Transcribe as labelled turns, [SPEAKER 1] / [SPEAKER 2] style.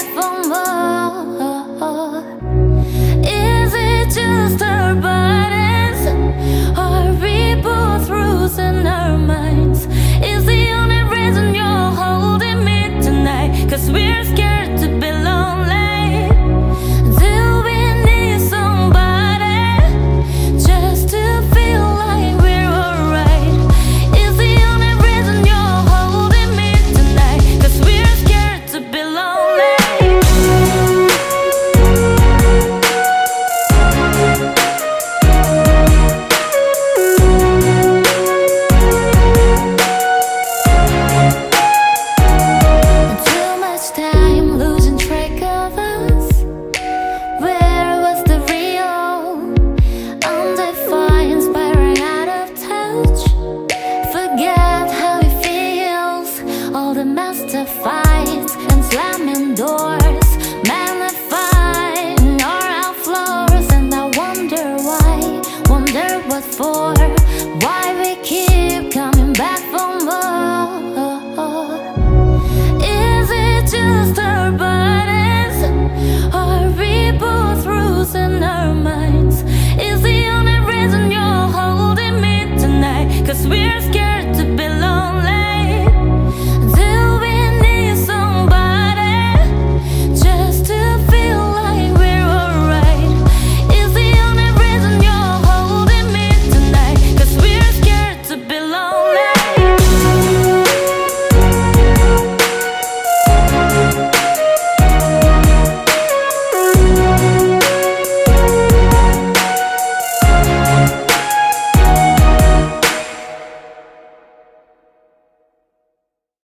[SPEAKER 1] platform to find